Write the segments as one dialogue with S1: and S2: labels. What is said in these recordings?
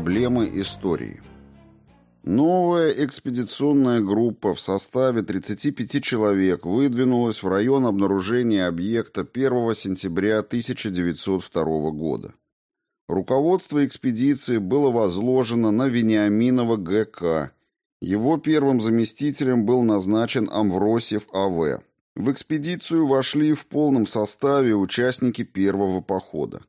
S1: Проблемы истории. Новая экспедиционная группа в составе 35 человек выдвинулась в район обнаружения объекта 1 сентября 1902 года. Руководство экспедиции было возложено на Вениаминова ГК. Его первым заместителем был назначен Амвросьев А.В. В экспедицию вошли в полном составе участники первого похода.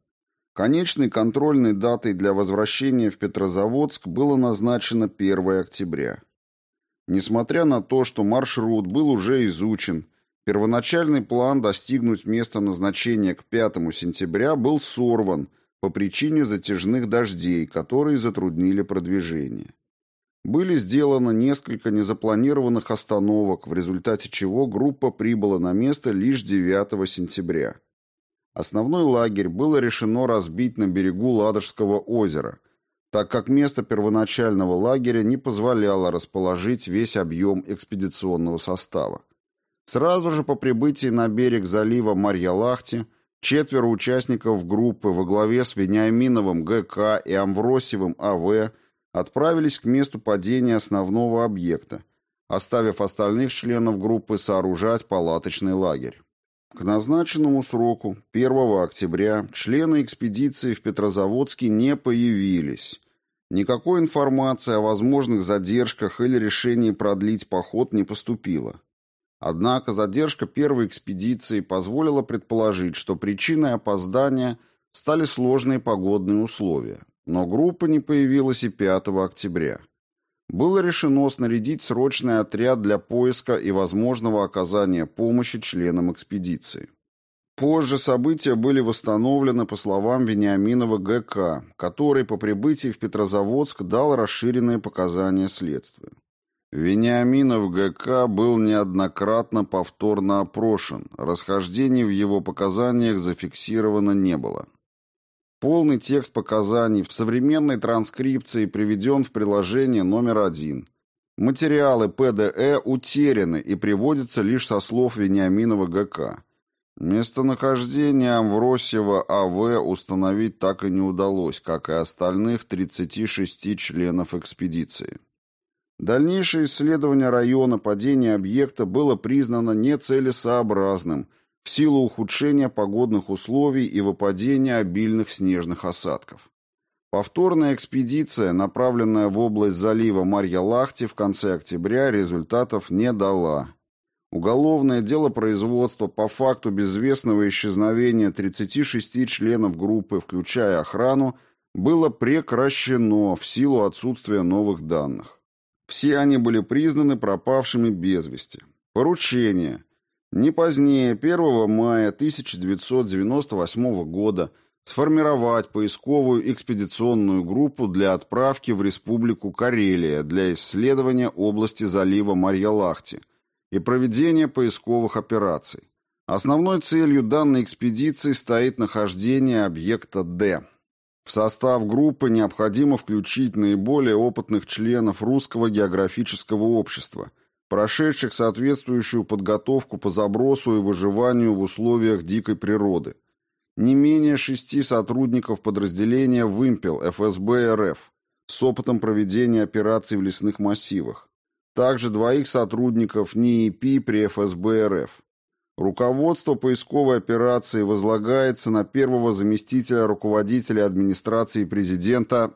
S1: Конечной контрольной датой для возвращения в Петрозаводск было назначено 1 октября. Несмотря на то, что маршрут был уже изучен, первоначальный план достигнуть места назначения к 5 сентября был сорван по причине затяжных дождей, которые затруднили продвижение. Были сделаны несколько незапланированных остановок, в результате чего группа прибыла на место лишь 9 сентября. Основной лагерь было решено разбить на берегу Ладожского озера, так как место первоначального лагеря не позволяло расположить весь объем экспедиционного состава. Сразу же по прибытии на берег залива Марья-Лахти четверо участников группы во главе с Вениаминовым ГК и Амвросевым АВ отправились к месту падения основного объекта, оставив остальных членов группы сооружать палаточный лагерь. К назначенному сроку, 1 октября, члены экспедиции в Петрозаводске не появились. Никакой информации о возможных задержках или решении продлить поход не поступило. Однако задержка первой экспедиции позволила предположить, что причиной опоздания стали сложные погодные условия. Но группа не появилась и 5 октября было решено снарядить срочный отряд для поиска и возможного оказания помощи членам экспедиции. Позже события были восстановлены по словам Вениаминова ГК, который по прибытии в Петрозаводск дал расширенные показания следствию. Вениаминов ГК был неоднократно повторно опрошен, расхождений в его показаниях зафиксировано не было. Полный текст показаний в современной транскрипции приведен в приложение номер один. Материалы ПДЭ утеряны и приводятся лишь со слов Вениаминова ГК. Местонахождение Амвросьева АВ установить так и не удалось, как и остальных 36 членов экспедиции. Дальнейшее исследование района падения объекта было признано нецелесообразным – в силу ухудшения погодных условий и выпадения обильных снежных осадков. Повторная экспедиция, направленная в область залива Марья-Лахти в конце октября, результатов не дала. Уголовное дело производства по факту безвестного исчезновения 36 членов группы, включая охрану, было прекращено в силу отсутствия новых данных. Все они были признаны пропавшими без вести. Поручение – не позднее 1 мая 1998 года сформировать поисковую экспедиционную группу для отправки в Республику Карелия для исследования области залива Марья-Лахти и проведения поисковых операций. Основной целью данной экспедиции стоит нахождение объекта «Д». В состав группы необходимо включить наиболее опытных членов Русского географического общества – прошедших соответствующую подготовку по забросу и выживанию в условиях дикой природы. Не менее шести сотрудников подразделения «Вымпел» ФСБ РФ с опытом проведения операций в лесных массивах. Также двоих сотрудников НИИП при ФСБ РФ. Руководство поисковой операции возлагается на первого заместителя руководителя администрации президента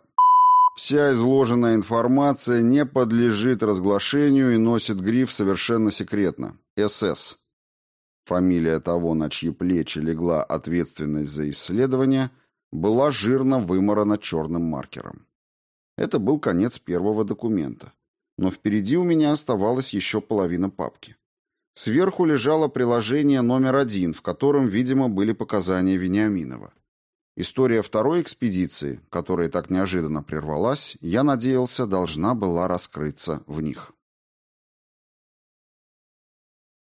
S1: Вся изложенная информация не подлежит разглашению и носит гриф «Совершенно секретно» – СС. Фамилия того, на чьи плечи легла ответственность за исследование, была жирно вымарана черным маркером. Это был конец первого документа. Но впереди у меня оставалась еще половина папки. Сверху лежало приложение номер один, в котором, видимо, были показания Вениаминова. История второй экспедиции, которая так неожиданно прервалась, я надеялся, должна была раскрыться в них.